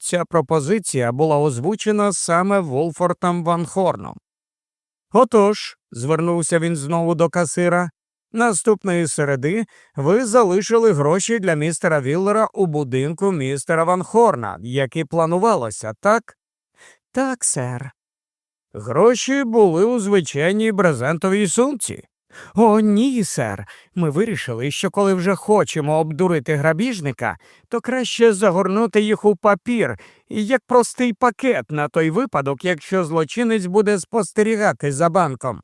Ця пропозиція була озвучена саме Волфортом Ван Хорном. Отож, звернувся він знову до касира, наступної середи ви залишили гроші для містера Віллера у будинку містера Ван Хорна, як і планувалося, так? Так, сер. Гроші були у звичайній брезентовій сумці. О, ні, сер. Ми вирішили, що коли вже хочемо обдурити грабіжника, то краще загорнути їх у папір, як простий пакет на той випадок, якщо злочинець буде спостерігати за банком.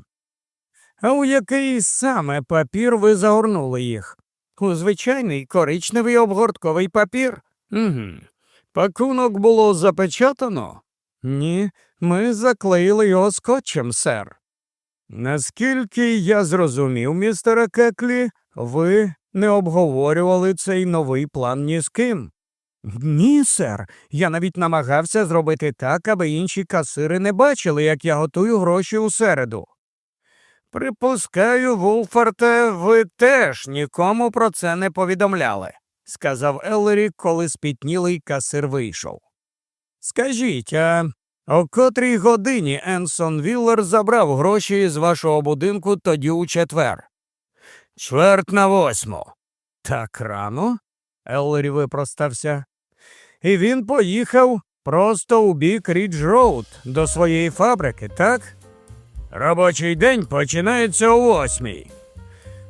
А у який саме папір ви загорнули їх? У звичайний коричневий обгортковий папір? Угу. Пакунок було запечатано? Ні, ми заклеїли його скотчем, сер. Наскільки я зрозумів, містере Кеклі, ви не обговорювали цей новий план ні з ким. Ні, сер. Я навіть намагався зробити так, аби інші касири не бачили, як я готую гроші у середу. Припускаю, Вулфарте, ви теж нікому про це не повідомляли, сказав Еллері, коли спітнілий касир вийшов. Скажіть, а о котрій годині Енсон Віллер забрав гроші з вашого будинку тоді у четвер? Чверть на восьму. Так рано? Еллері випростався. І він поїхав просто у бік Рідж Роуд до своєї фабрики, так? Робочий день починається о восьмій.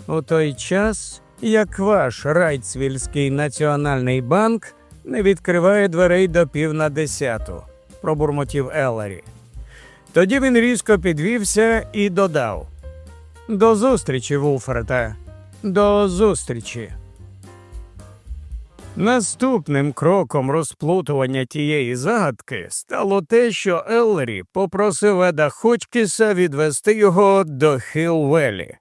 У той час, як ваш Райтсвільський національний банк не відкриває дверей до пів на десяту, пробурмотів Еллері. Тоді він різко підвівся і додав До зустрічі, Вулферте, до зустрічі. Наступним кроком розплутування тієї загадки стало те, що Еллері попросив Еда Хочкіса відвести його до Хілвелі,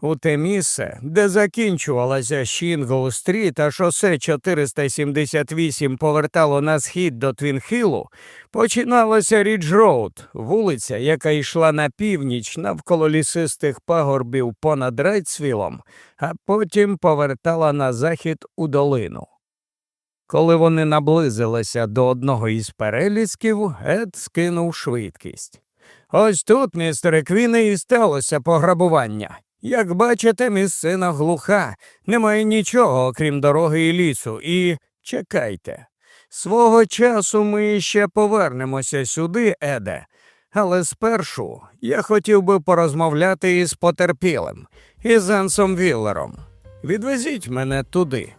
у те місце, де закінчувалася Шінгоу-стріт, а шосе 478 повертало на схід до Твінхілу, починалася Рідж Роуд, вулиця, яка йшла на північ навколо лісистих пагорбів понад Райтсвілом, а потім повертала на захід у долину. Коли вони наблизилися до одного із перелісків, Ед скинув швидкість. Ось тут, містере Квіне, і сталося пограбування. Як бачите, місцина глуха, немає нічого, окрім дороги і лісу, і чекайте. Свого часу ми ще повернемося сюди, Еде, але спершу я хотів би порозмовляти із потерпілим, із Енсом Віллером. Відвезіть мене туди.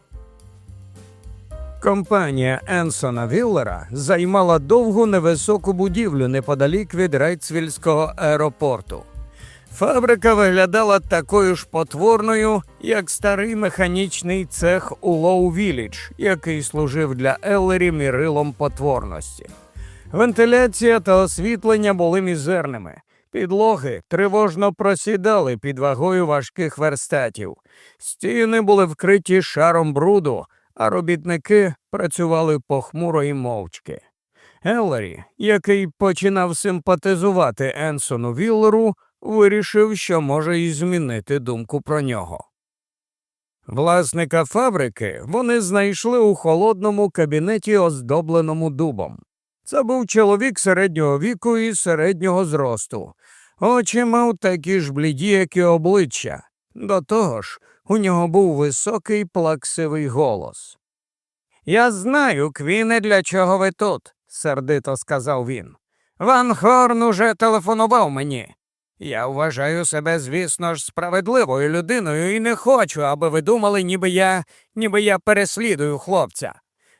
Компанія Енсона Віллера займала довгу невисоку будівлю неподалік від Райтсвільського аеропорту. Фабрика виглядала такою ж потворною, як старий механічний цех у Лоу-Вілідж, який служив для Еллері мірилом потворності. Вентиляція та освітлення були мізерними. Підлоги тривожно просідали під вагою важких верстатів, стіни були вкриті шаром бруду, а робітники працювали похмуро і мовчки. Еллері, який починав симпатизувати Енсону Віллеру, вирішив, що може і змінити думку про нього. Власника фабрики вони знайшли у холодному кабінеті, оздобленому дубом. Це був чоловік середнього віку і середнього зросту. Очі мав такі ж бліді, як і обличчя. До того ж, у нього був високий плаксивий голос. Я знаю, Квіне, для чого ви тут, сердито сказав він. Ван Хорн уже телефонував мені. Я вважаю себе, звісно ж, справедливою людиною і не хочу, аби ви думали, ніби я ніби я переслідую хлопця.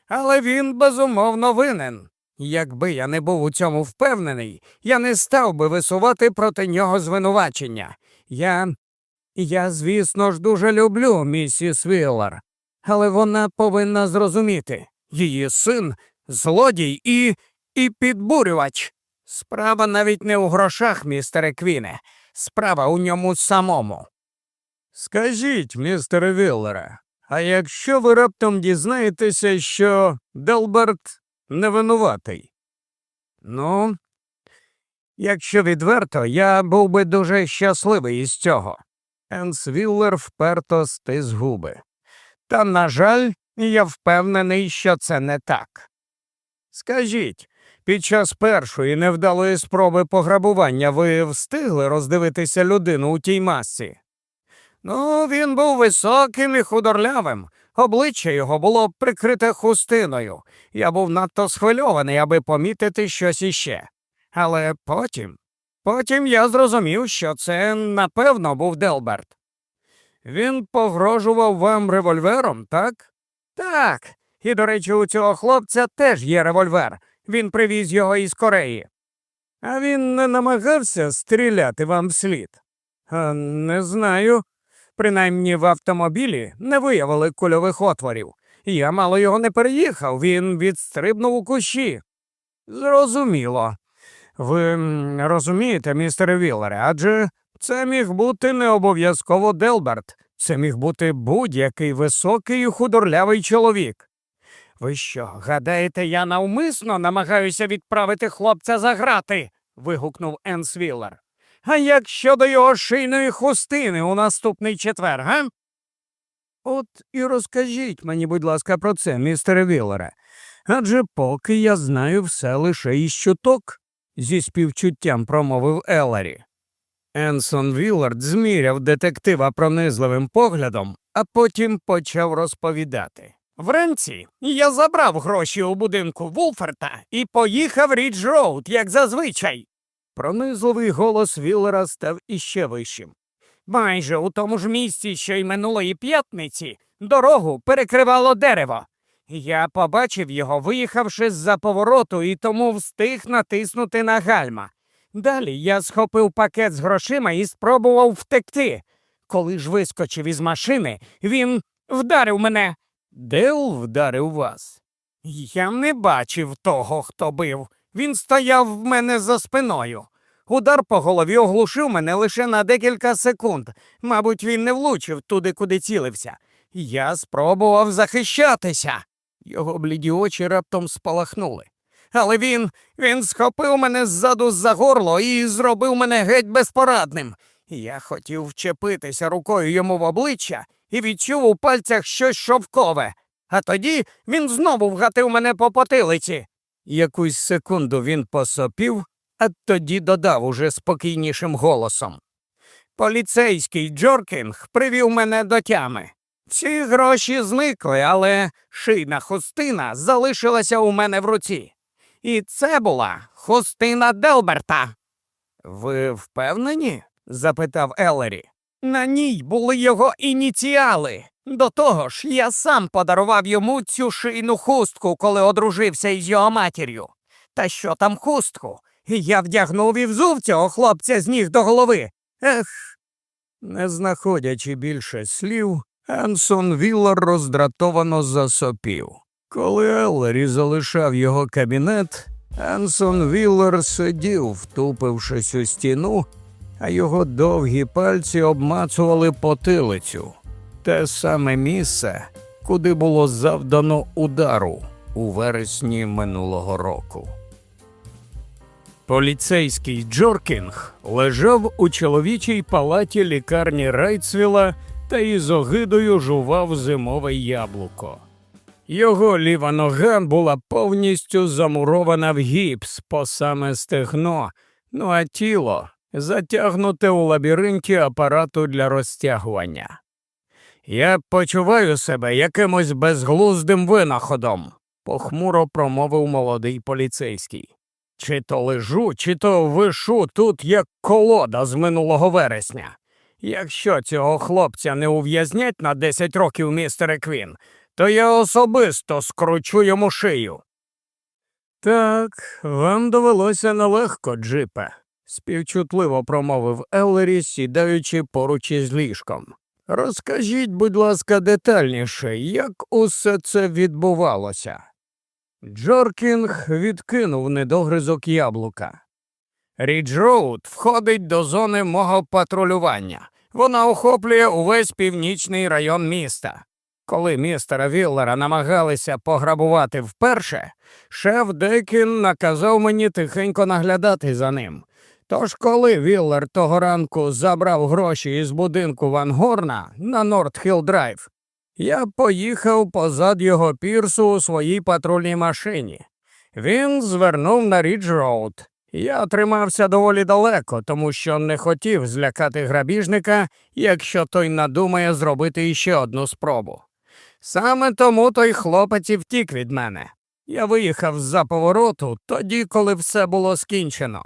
Але він безумовно винен. Якби я не був у цьому впевнений, я не став би висувати проти нього звинувачення. Я, я, звісно ж, дуже люблю місіс Віллар, але вона повинна зрозуміти її син злодій і, і підбурювач. Справа навіть не у грошах, містере Квіне, справа у ньому самому. Скажіть, містере Віллере, а якщо ви раптом дізнаєтеся, що Делберт невинуватий? Ну, якщо відверто, я був би дуже щасливий із цього. Енс Віллер вперто стис губи. Та, на жаль, я впевнений, що це не так. Скажіть, під час першої невдалої спроби пограбування ви встигли роздивитися людину у тій масці? Ну, він був високим і худорлявим. Обличчя його було прикрите хустиною. Я був надто схвильований, аби помітити щось іще. Але потім, потім я зрозумів, що це напевно був Делберт. Він погрожував вам револьвером, так? Так. І, до речі, у цього хлопця теж є револьвер. Він привіз його із Кореї. А він не намагався стріляти вам вслід? А, не знаю. Принаймні в автомобілі не виявили кульових отворів. Я мало його не переїхав, він відстрибнув у кущі. Зрозуміло. Ви розумієте, містере Віллере, адже це міг бути не обов'язково Делберт, це міг бути будь-який високий і худорлявий чоловік. Ви що, гадаєте, я навмисно намагаюся відправити хлопця за грати? вигукнув Енс Віллард. А як щодо його шийної хустини у наступний четвер, га? От і розкажіть мені, будь ласка, про це, містере Вілларде. Адже поки я знаю все лише із чуток, зі співчуттям промовив Еллері. Енсон Віллард зміряв детектива пронизливим поглядом, а потім почав розповідати. Вранці я забрав гроші у будинку Вулферта і поїхав Рідж Роуд, як зазвичай. Пронизливий голос Віллера став іще вищим. Майже у тому ж місці, що й минулої п'ятниці, дорогу перекривало дерево. Я побачив його, виїхавши з-за повороту, і тому встиг натиснути на гальма. Далі я схопив пакет з грошима і спробував втекти. Коли ж вискочив із машини, він вдарив мене. Дел вдарив вас? Я не бачив того, хто бив. Він стояв в мене за спиною. Удар по голові оглушив мене лише на декілька секунд. Мабуть, він не влучив туди, куди цілився. Я спробував захищатися. Його бліді очі раптом спалахнули. Але він він схопив мене ззаду за горло і зробив мене геть безпорадним. Я хотів вчепитися рукою йому в обличчя і відчув у пальцях щось шовкове. А тоді він знову вгатив мене по потилиці. Якусь секунду він посопів, а тоді додав уже спокійнішим голосом. Поліцейський Джоркінг привів мене до тями. Всі гроші зникли, але шийна хустина залишилася у мене в руці. І це була хустина Делберта. Ви впевнені? запитав Еллері. На ній були його ініціали. До того ж, я сам подарував йому цю шийну хустку, коли одружився із його матір'ю. Та що там хустку? Я вдягнув і взув цього хлопця з ніг до голови. Ех. Не знаходячи більше слів, Енсон Віллар роздратовано засопів. Коли Еллері залишав його кабінет, Енсон Віллер сидів, втупившись у стіну, а його довгі пальці обмацували потилицю. Те саме місце, куди було завдано удару у вересні минулого року. Поліцейський Джоркінг лежав у чоловічій палаті лікарні Райтсвіла та із огидою жував зимове яблуко. Його ліва нога була повністю замурована в гіпс по саме стегно, ну а тіло затягнуте у лабіринті апарату для розтягування. Я почуваю себе якимось безглуздим винаходом, похмуро промовив молодий поліцейський. Чи то лежу, чи то вишу тут як колода з минулого вересня. Якщо цього хлопця не ув'язнять на 10 років, містере Квін, то я особисто скручу йому шию. Так, вам довелося нелегко, Джипе, співчутливо промовив Еллері, сідаючи поруч із ліжком. Розкажіть, будь ласка, детальніше, як усе це відбувалося. Джоркінг відкинув недогризок яблука. Рідж Роуд входить до зони мого патрулювання. Вона охоплює увесь північний район міста. Коли містера Віллера намагалися пограбувати вперше, шеф Декін наказав мені тихенько наглядати за ним. Тож, коли Віллер того ранку забрав гроші із будинку Ван Горна на Нордхілл Драйв, я поїхав позад його пірсу у своїй патрульній машині. Він звернув на Рідж Роуд. Я тримався доволі далеко, тому що не хотів злякати грабіжника, якщо той надумає зробити іще одну спробу. Саме тому той хлопець і втік від мене. Я виїхав з-за повороту тоді, коли все було скінчено.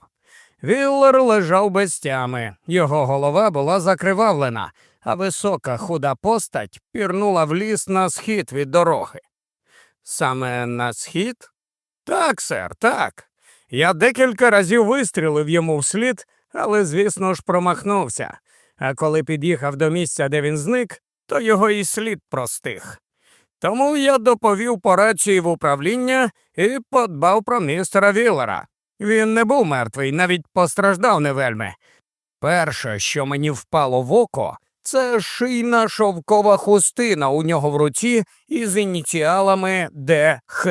Віллер лежав без тями, його голова була закривавлена, а висока худа постать пірнула в ліс на схід від дороги. Саме на схід? Так, сер, так. Я декілька разів вистрілив йому вслід, але, звісно ж, промахнувся. А коли під'їхав до місця, де він зник, то його і слід простих. Тому я доповів по рації в управління і подбав про містера Віллера. Він не був мертвий, навіть постраждав невельми. Перше, що мені впало в око, це шийна шовкова хустина у нього в руці із ініціалами ДХ.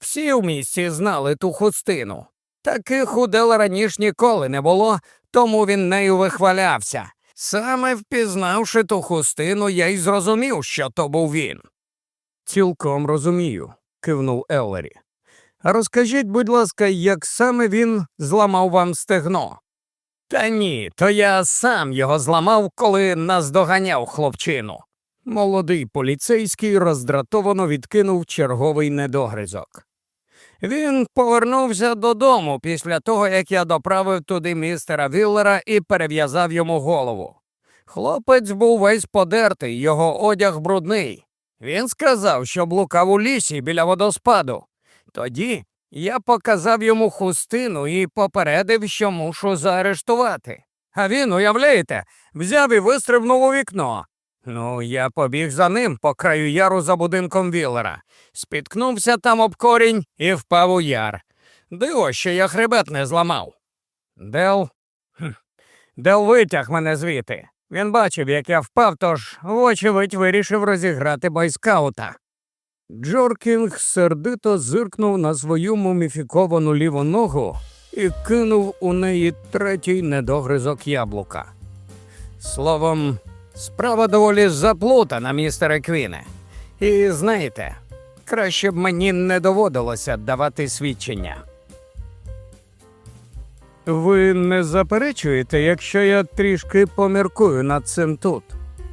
Всі в місті знали ту хустину. Таких у Дела раніше ніколи не було, тому він нею вихвалявся. Саме впізнавши ту хустину, я й зрозумів, що то був він. Цілком розумію, кивнув Еллері. Розкажіть, будь ласка, як саме він зламав вам стегно? Та ні, то я сам його зламав, коли наздоганяв хлопчину. Молодий поліцейський роздратовано відкинув черговий недогризок. Він повернувся додому після того, як я доправив туди містера Віллера і перев'язав йому голову. Хлопець був весь подертий, його одяг брудний. Він сказав, що блукав у лісі біля водоспаду. Тоді я показав йому хустину і попередив, що мушу заарештувати. А він, уявляєте, взяв і вистрибнув у вікно. Ну, я побіг за ним по краю яру за будинком Віллера, спіткнувся там об корінь і впав у яр. Диво, що я хребет не зламав. Дел. Дел витяг мене звідти. Він бачив, як я впав, тож, вочевидь, вирішив розіграти бойскаута. Джоркінг сердито зиркнув на свою муміфіковану ліву ногу і кинув у неї третій недогризок яблука. Словом, справа доволі заплутана, містере Квіне. І знаєте, краще б мені не доводилося давати свідчення. Ви не заперечуєте, якщо я трішки поміркую над цим тут?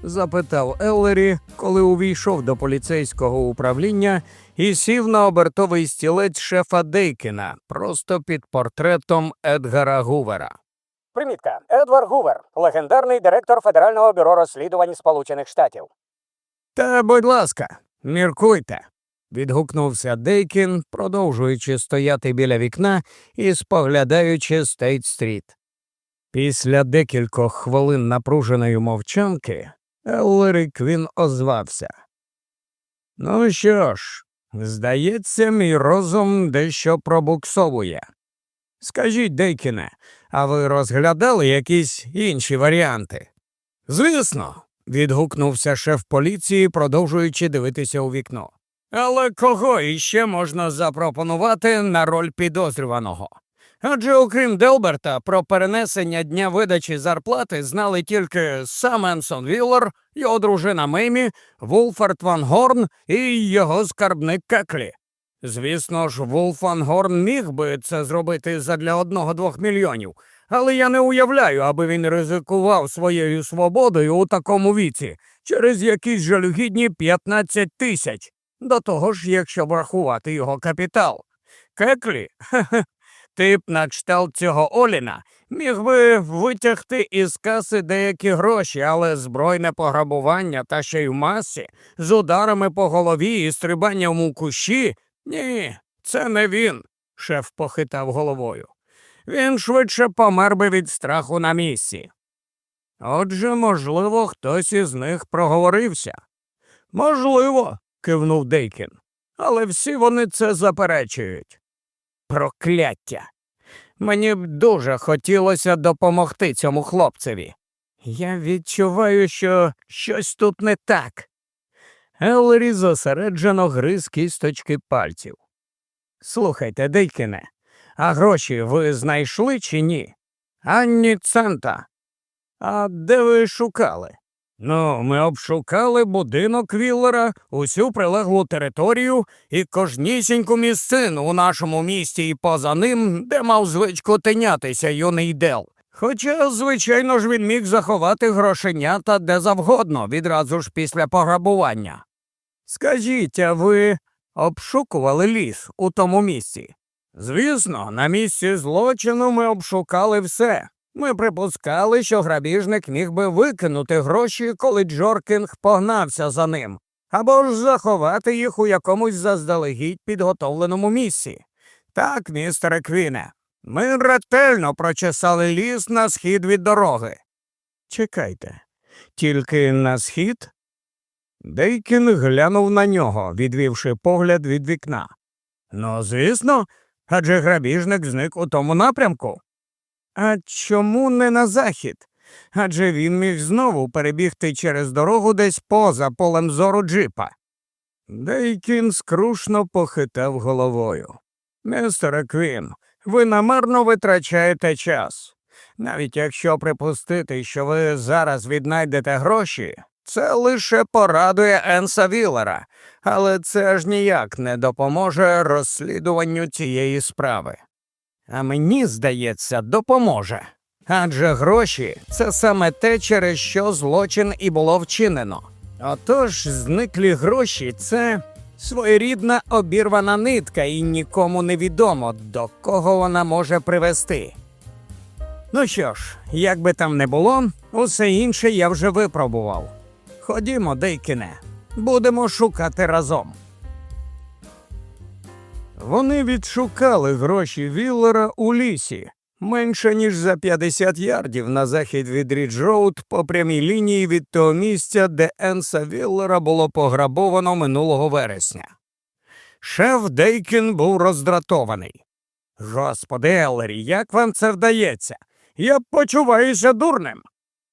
Запитав Еллері, коли увійшов до поліцейського управління і сів на обертовий стілець шефа Дейкіна просто під портретом Едгара Гувера. Примітка. Едвард Гувер, легендарний директор Федерального бюро розслідувань Сполучених Штатів. Та, будь ласка, міркуйте. відгукнувся Дейкін, продовжуючи стояти біля вікна і споглядаючи Стейт Стріт. Після декількох хвилин напруженої мовчанки Еллері Квін озвався. Ну що ж, здається, мій розум дещо пробуксовує. Скажіть, Дейкіне, а ви розглядали якісь інші варіанти? Звісно, відгукнувся шеф поліції, продовжуючи дивитися у вікно. Але кого іще можна запропонувати на роль підозрюваного? Адже окрім Делберта, про перенесення дня видачі зарплати знали тільки сам Енсон Віллер, його дружина Меймі, Вулфард Ван Горн і його скарбник Кеклі. Звісно ж, Вулф Ван Горн міг би це зробити задля одного-двох мільйонів, але я не уявляю, аби він ризикував своєю свободою у такому віці через якісь жалюгідні 15 тисяч. До того ж, якщо врахувати його капітал. Кеклі, тип на кшталт цього Оліна міг би витягти із каси деякі гроші, але збройне пограбування та ще й в масі з ударами по голові і стрибанням у кущі. Ні, це не він, шеф похитав головою. Він швидше помер би від страху на місці. Отже, можливо, хтось із них проговорився. Можливо, кивнув Дейкін, але всі вони це заперечують. Прокляття. Мені б дуже хотілося допомогти цьому хлопцеві. Я відчуваю, що щось тут не так. Еллері зосереджено гриз кісточки пальців. Слухайте, Дейкіне, а гроші ви знайшли чи ні? Ані цента. А де ви шукали? Ну, ми обшукали будинок Віллера, усю прилеглу територію і кожнісіньку місцину у нашому місті і поза ним, де мав звичку тинятися юний Дел. Хоча, звичайно ж, він міг заховати грошенята де завгодно відразу ж після пограбування. Скажіть, а ви обшукували ліс у тому місці? Звісно, на місці злочину ми обшукали все. Ми припускали, що грабіжник міг би викинути гроші, коли Джоркінг погнався за ним, або ж заховати їх у якомусь заздалегідь підготовленому місці. Так, містере Квіне, ми ретельно прочесали ліс на схід від дороги. Чекайте, тільки на схід? Дейкін глянув на нього, відвівши погляд від вікна. Ну, звісно, адже грабіжник зник у тому напрямку. А чому не на захід? Адже він міг знову перебігти через дорогу десь поза полем зору джипа. Дейкін скрушно похитав головою. Містере Квін, ви намарно витрачаєте час. Навіть якщо припустити, що ви зараз віднайдете гроші, це лише порадує Енса Віллера, але це ж ніяк не допоможе розслідуванню цієї справи. А мені, здається, допоможе. Адже гроші це саме те, через що злочин і було вчинено. Отож, зниклі гроші це своєрідна обірвана нитка, і нікому не відомо, до кого вона може привести. Ну що ж, як би там не було, усе інше я вже випробував. Ходімо, Дейкіне, будемо шукати разом. Вони відшукали гроші Віллера у лісі менше ніж за 50 ярдів на захід від Рідж-Роуд по прямій лінії від того місця, де Енса Віллера було пограбовано минулого вересня. Шеф Дейкін був роздратований. Господи, Еллері, як вам це вдається? Я почуваюся дурним.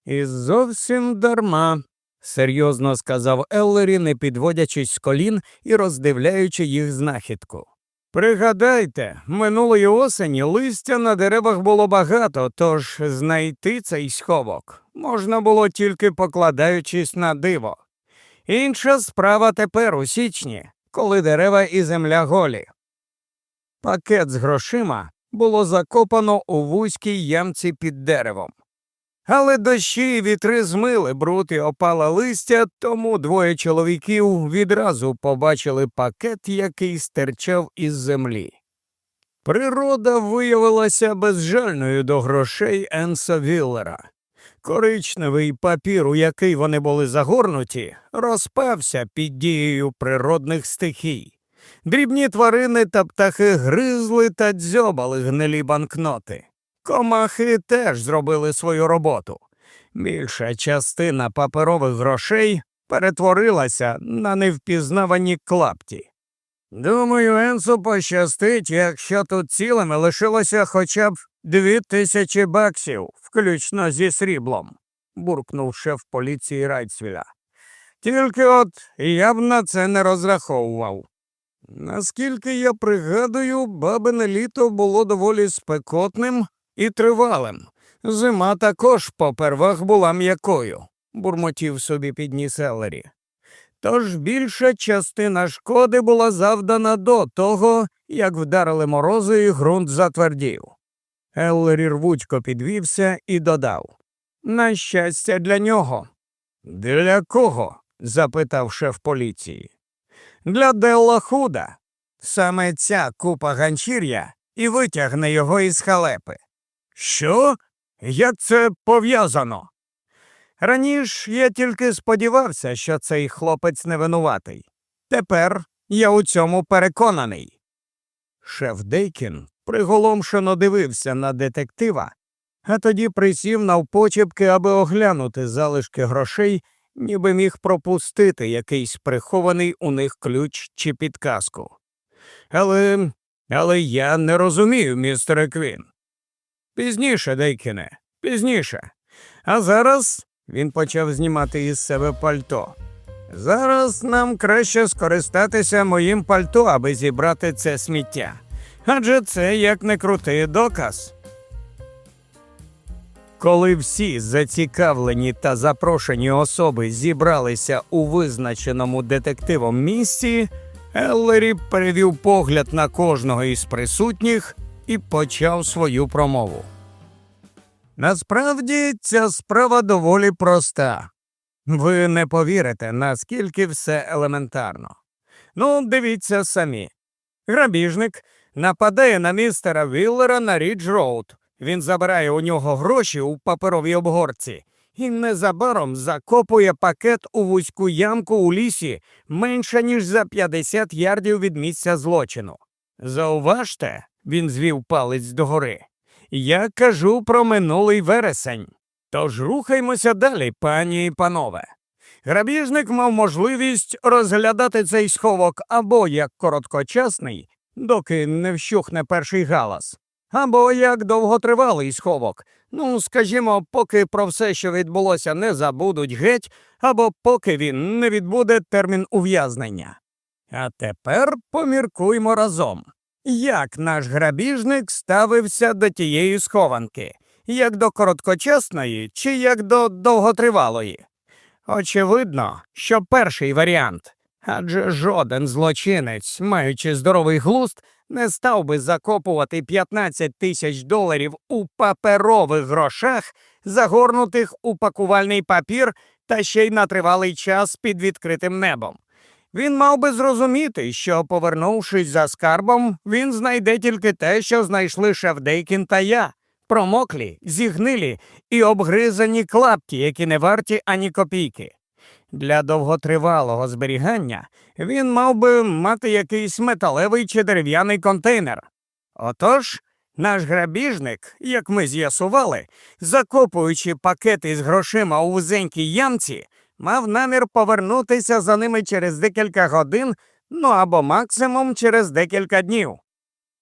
І зовсім дарма, серйозно сказав Еллері, не підводячись з колін і роздивляючи їх знахідку. Пригадайте, минулої осені листя на деревах було багато, тож знайти цей сховок можна було тільки покладаючись на диво. Інша справа тепер у січні, коли дерева і земля голі. Пакет з грошима було закопано у вузькій ямці під деревом. Але дощі і вітри змили бруд і опала листя, тому двоє чоловіків відразу побачили пакет, який стирчав із землі. Природа виявилася безжальною до грошей Енса Віллера. Коричневий папір, у який вони були загорнуті, розпався під дією природних стихій. Дрібні тварини та птахи гризли та дзьобали гнилі банкноти. Комахи теж зробили свою роботу. Більша частина паперових грошей перетворилася на невпізнавані клапті. Думаю, Енсу пощастить, якщо тут цілими лишилося хоча б дві тисячі баксів, включно зі сріблом, буркнув шеф поліції Райцвіля. Тільки от я б на це не розраховував. Наскільки я пригадую, бабине літо було доволі спекотним і тривалим. Зима також попервах була м'якою, бурмотів собі підніс Еллері. Тож більша частина шкоди була завдана до того, як вдарили морози і ґрунт затвердів. Еллері рвучко підвівся і додав На щастя, для нього. Для кого? запитав шеф поліції. Для Делла Худа. Саме ця купа ганчір'я і витягне його із халепи. Що? Як це пов'язано? Раніше я тільки сподівався, що цей хлопець не винуватий. Тепер я у цьому переконаний. Шеф Дейкін приголомшено дивився на детектива, а тоді присів навпочепки, аби оглянути залишки грошей, ніби міг пропустити якийсь прихований у них ключ чи підказку. Але але я не розумію, містере Квін. Пізніше, Дейкіне, пізніше. А зараз він почав знімати із себе пальто. Зараз нам краще скористатися моїм пальто, аби зібрати це сміття. Адже це як не крутий доказ. Коли всі зацікавлені та запрошені особи зібралися у визначеному детективом місці, Еллері перевів погляд на кожного із присутніх і почав свою промову. Насправді ця справа доволі проста. Ви не повірите, наскільки все елементарно. Ну, дивіться самі. Грабіжник нападає на містера Віллера на Рідж Роуд. Він забирає у нього гроші у паперовій обгорці і незабаром закопує пакет у вузьку ямку у лісі менше ніж за 50 ярдів від місця злочину. Зауважте, він звів палець догори. Я кажу про минулий вересень. Тож рухаймося далі, пані і панове. Грабіжник мав можливість розглядати цей сховок або як короткочасний, доки не вщухне перший галас, або як довготривалий сховок. Ну, скажімо, поки про все, що відбулося, не забудуть геть, або поки він не відбуде термін ув'язнення. А тепер поміркуймо разом. Як наш грабіжник ставився до тієї схованки, як до короткочасної чи як до довготривалої? Очевидно, що перший варіант, адже жоден злочинець, маючи здоровий глузд, не став би закопувати 15 тисяч доларів у паперових грошах, загорнутих у пакувальний папір та ще й на тривалий час під відкритим небом. Він мав би зрозуміти, що, повернувшись за скарбом, він знайде тільки те, що знайшли Шевдейкін та я промоклі, зігнилі і обгризані клапки, які не варті ані копійки. Для довготривалого зберігання він мав би мати якийсь металевий чи дерев'яний контейнер. Отож, наш грабіжник, як ми з'ясували, закопуючи пакети з грошима у вузенькій ямці, мав намір повернутися за ними через декілька годин, ну або максимум через декілька днів.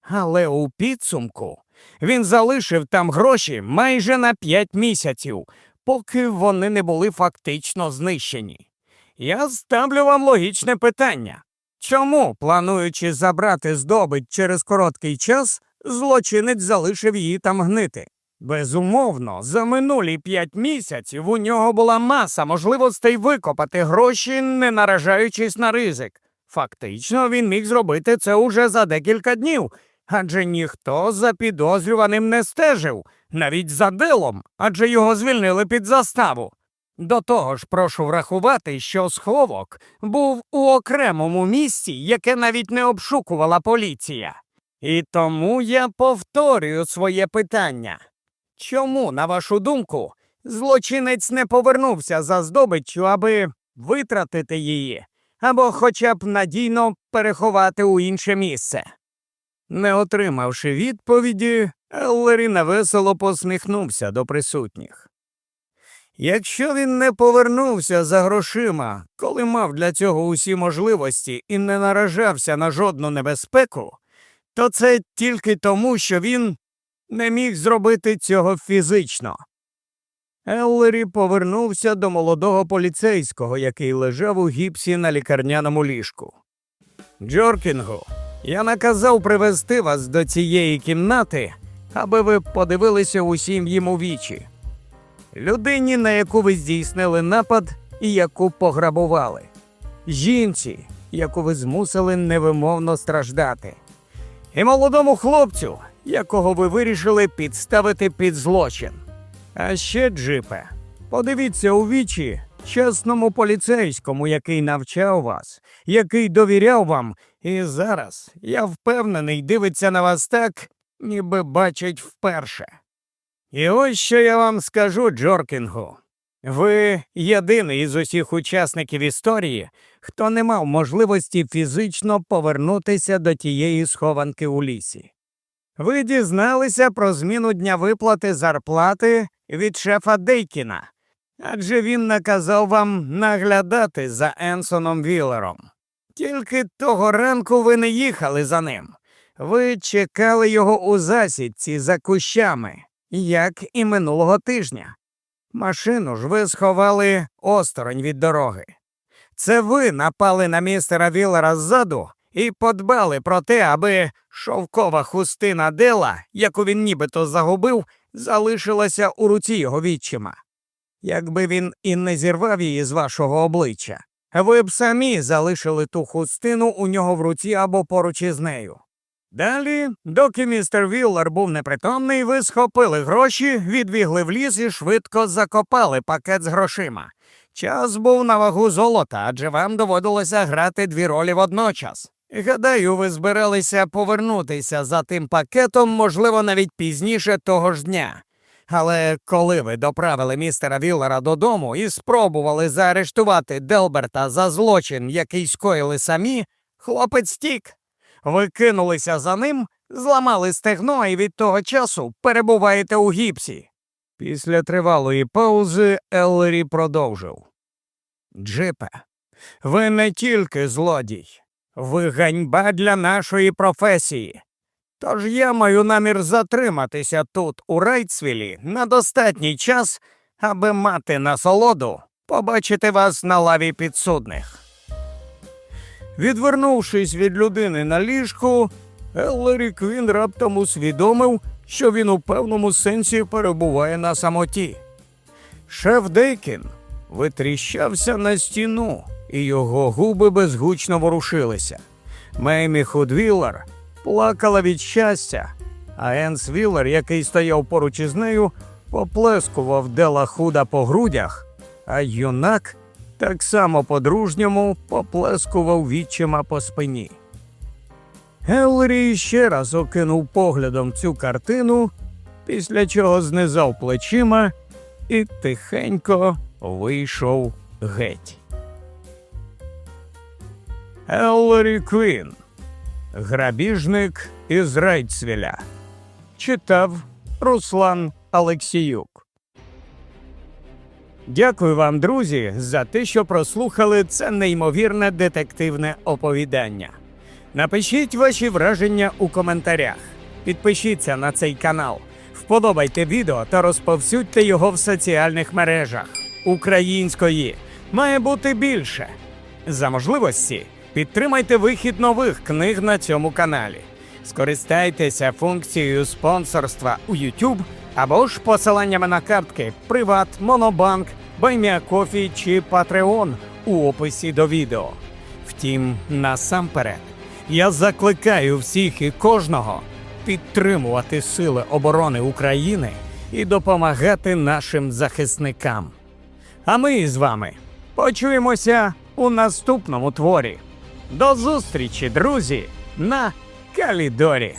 Але у підсумку він залишив там гроші майже на п'ять місяців, поки вони не були фактично знищені. Я ставлю вам логічне питання. Чому, плануючи забрати здобич через короткий час, злочинець залишив її там гнити? Безумовно, за минулі п'ять місяців у нього була маса можливостей викопати гроші, не наражаючись на ризик. Фактично, він міг зробити це уже за декілька днів, адже ніхто за підозрюваним не стежив, навіть за делом, адже його звільнили під заставу. До того ж, прошу врахувати, що сховок був у окремому місці, яке навіть не обшукувала поліція. І тому я повторюю своє питання. Чому, на вашу думку, злочинець не повернувся за здобиччю, аби витратити її, або хоча б надійно переховати у інше місце? Не отримавши відповіді, Еллері невесело посміхнувся до присутніх. Якщо він не повернувся за грошима, коли мав для цього усі можливості і не наражався на жодну небезпеку, то це тільки тому, що він не міг зробити цього фізично. Еллері повернувся до молодого поліцейського, який лежав у гіпсі на лікарняному ліжку. Джоркінгу, я наказав привезти вас до цієї кімнати, аби ви подивилися усім їм у вічі. Людині, на яку ви здійснили напад і яку пограбували, жінці, яку ви змусили невимовно страждати, і молодому хлопцю, якого ви вирішили підставити під злочин. А ще, Джипе, подивіться у вічі чесному поліцейському, який навчав вас, який довіряв вам, і зараз, я впевнений, дивиться на вас так, ніби бачить вперше. І ось що я вам скажу, Джоркінгу. Ви єдиний із усіх учасників історії, хто не мав можливості фізично повернутися до тієї схованки у лісі. Ви дізналися про зміну дня виплати зарплати від шефа Дейкіна, адже він наказав вам наглядати за Енсоном Віллером. Тільки того ранку ви не їхали за ним. Ви чекали його у засідці за кущами, як і минулого тижня. Машину ж ви сховали осторонь від дороги. Це ви напали на містера Віллера ззаду і подбали про те, аби шовкова хустина дела, яку він нібито загубив, залишилася у руці його відчима. Якби він і не зірвав її з вашого обличчя, ви б самі залишили ту хустину у нього в руці або поруч із нею. Далі, доки містер Віллер був непритомний, ви схопили гроші, відбігли в ліс і швидко закопали пакет з грошима. Час був на вагу золота, адже вам доводилося грати дві ролі водночас. Гадаю, ви збиралися повернутися за тим пакетом, можливо, навіть пізніше того ж дня. Але коли ви доправили містера Віллера додому і спробували заарештувати Делберта за злочин, який скоїли самі, хлопець тік. Ви кинулися за ним, зламали стегно і від того часу перебуваєте у гіпсі. Після тривалої паузи Еллері продовжив. Джипе, ви не тільки злодій, ви ганьба для нашої професії. Тож я маю намір затриматися тут, у Райтсвілі, на достатній час, аби мати насолоду побачити вас на лаві підсудних. Відвернувшись від людини на ліжку, Еллері Квін раптом усвідомив, що він у певному сенсі перебуває на самоті. Шеф Дейкін витріщався на стіну, і його губи безгучно ворушилися. Меймі Худвіллер плакала від щастя, а Енс Віллер, який стояв поруч із нею, поплескував дела худа по грудях, а юнак так само по-дружньому поплескував відчима по спині. Геллері ще раз окинув поглядом цю картину, після чого знизав плечима і тихенько вийшов геть. Еллері Квін. Грабіжник із Рейцвіля. Читав Руслан Алексіюк. Дякую вам, друзі, за те, що прослухали це неймовірне детективне оповідання. Напишіть ваші враження у коментарях. Підпишіться на цей канал, вподобайте відео та розповсюдьте його в соціальних мережах. Української має бути більше. За можливості підтримайте вихід нових книг на цьому каналі. Скористайтеся функцією спонсорства у YouTube або ж посиланнями на картки Приват, Монобанк, Buy Me a Coffee чи Patreon у описі до відео. Втім, насамперед, я закликаю всіх і кожного підтримувати Сили оборони України і допомагати нашим захисникам. А ми з вами почуємося у наступному творі. До зустрічі, друзі, на Калідорі.